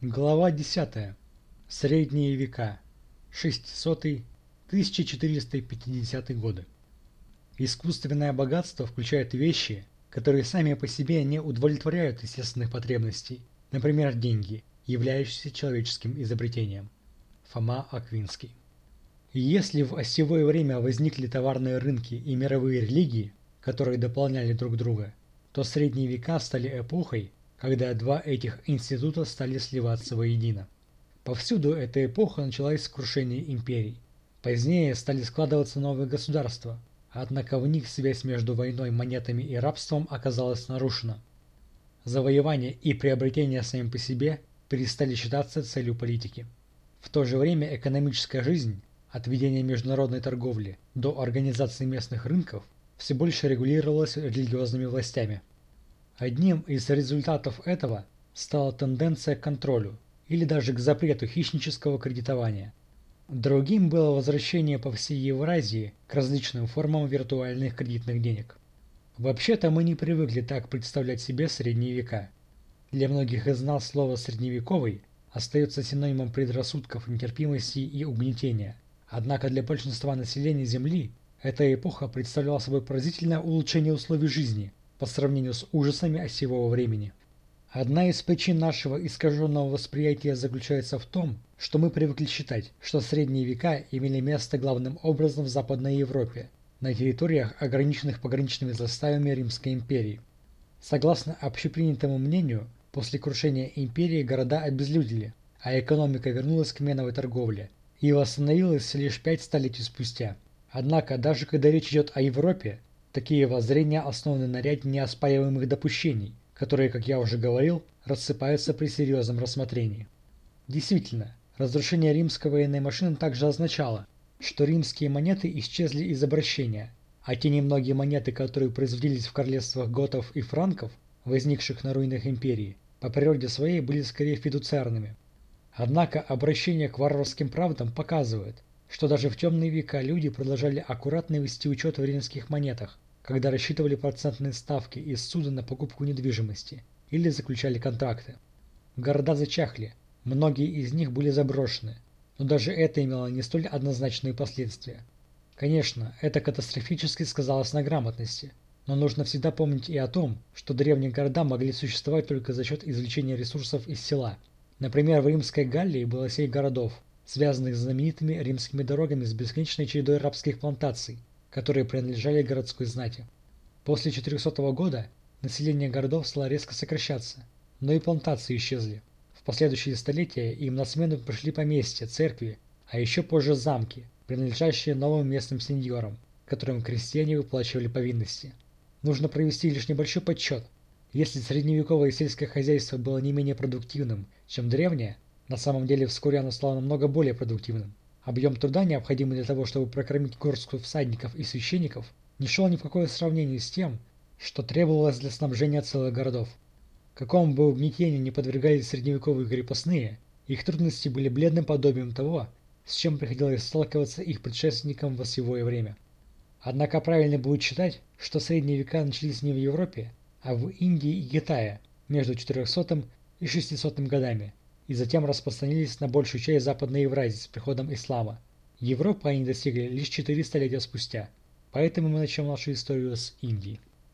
Глава 10. Средние века. 600-1450 годы. Искусственное богатство включает вещи, которые сами по себе не удовлетворяют естественных потребностей, например, деньги, являющиеся человеческим изобретением. Фома Аквинский. Если в осевое время возникли товарные рынки и мировые религии, которые дополняли друг друга, то средние века стали эпохой, когда два этих института стали сливаться воедино. Повсюду эта эпоха началась с крушения империй. Позднее стали складываться новые государства, однако в них связь между войной, монетами и рабством оказалась нарушена. Завоевание и приобретение сами по себе перестали считаться целью политики. В то же время экономическая жизнь, от ведения международной торговли до организации местных рынков, все больше регулировалась религиозными властями. Одним из результатов этого стала тенденция к контролю или даже к запрету хищнического кредитования. Другим было возвращение по всей Евразии к различным формам виртуальных кредитных денег. Вообще-то мы не привыкли так представлять себе средние века. Для многих из нас слово «средневековый» остается синонимом предрассудков, нетерпимости и угнетения. Однако для большинства населения Земли эта эпоха представляла собой поразительное улучшение условий жизни – по сравнению с ужасами осевого времени. Одна из причин нашего искаженного восприятия заключается в том, что мы привыкли считать, что средние века имели место главным образом в Западной Европе, на территориях, ограниченных пограничными заставами Римской империи. Согласно общепринятому мнению, после крушения империи города обезлюдили, а экономика вернулась к меновой торговле и восстановилась лишь пять столетий спустя. Однако, даже когда речь идет о Европе, Такие воззрения основаны на ряде неоспариваемых допущений, которые, как я уже говорил, рассыпаются при серьезном рассмотрении. Действительно, разрушение римской военной машины также означало, что римские монеты исчезли из обращения, а те немногие монеты, которые производились в королевствах готов и франков, возникших на руинах империи, по природе своей были скорее фидуциарными. Однако обращение к варварским правдам показывает, что даже в темные века люди продолжали аккуратно вести учет в римских монетах, когда рассчитывали процентные ставки из суда на покупку недвижимости или заключали контракты. Города зачахли, многие из них были заброшены, но даже это имело не столь однозначные последствия. Конечно, это катастрофически сказалось на грамотности, но нужно всегда помнить и о том, что древние города могли существовать только за счет извлечения ресурсов из села. Например, в Римской Галлии было семь городов, связанных с знаменитыми римскими дорогами с бесконечной чередой рабских плантаций, которые принадлежали городской знати. После 400 года население городов стало резко сокращаться, но и плантации исчезли. В последующие столетия им на смену пришли поместья, церкви, а еще позже замки, принадлежащие новым местным сеньорам, которым крестьяне выплачивали повинности. Нужно провести лишь небольшой подсчет. Если средневековое сельское хозяйство было не менее продуктивным, чем древнее, на самом деле вскоре оно стало намного более продуктивным. Объем труда, необходимый для того, чтобы прокормить горстку всадников и священников, не шел ни в какое сравнение с тем, что требовалось для снабжения целых городов. Какому бы угнетению не подвергались средневековые крепостные, их трудности были бледным подобием того, с чем приходилось сталкиваться их предшественникам в осевое время. Однако правильно будет считать, что средние века начались не в Европе, а в Индии и Китае между 400 и 600 годами, и затем распространились на большую часть Западной Евразии с приходом ислама. Европы они достигли лишь четыре столетия спустя, поэтому мы начнем нашу историю с Индии.